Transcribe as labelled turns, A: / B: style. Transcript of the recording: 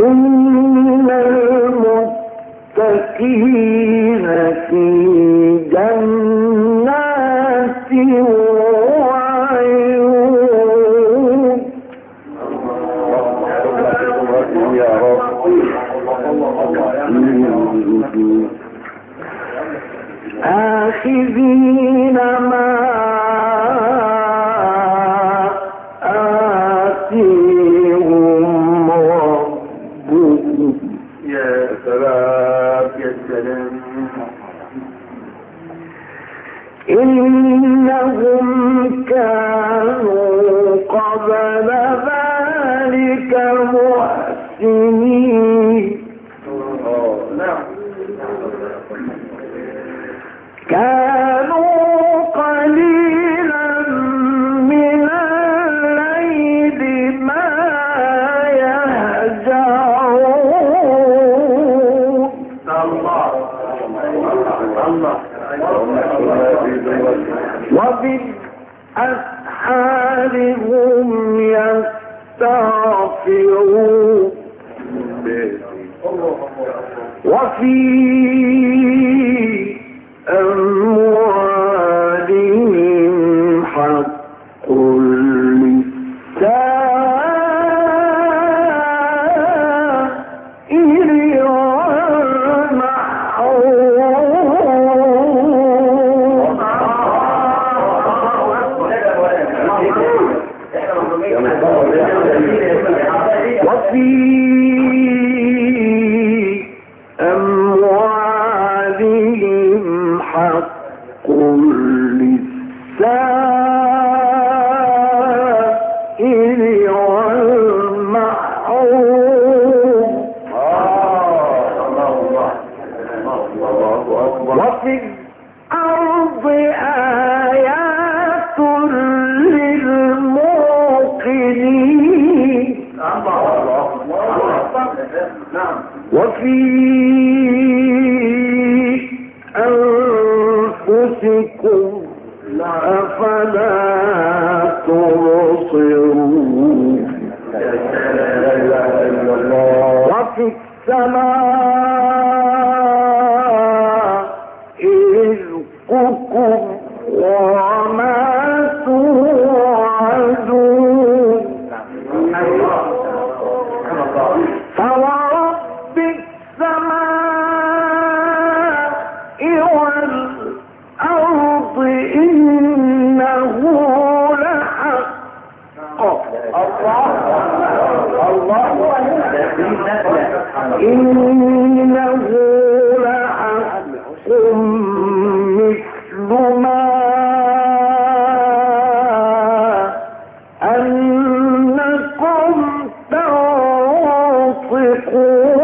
A: إن في جنات وعيون آخذين ما
B: يا سلام يا سلام.
A: إنهم كانوا قبل ذلك محسنين.
B: نعم.
A: كانوا وبالأسحار هم يستغفرون. وفي وفي أموالهم حق للسائل والمحروم. وفي الأرض وفي أنفسكم أفلا تبصرون؟ وفي السماء رزقكم وما توعدون؟ فورب إنه لحق مثل ما أنكم تنطقون.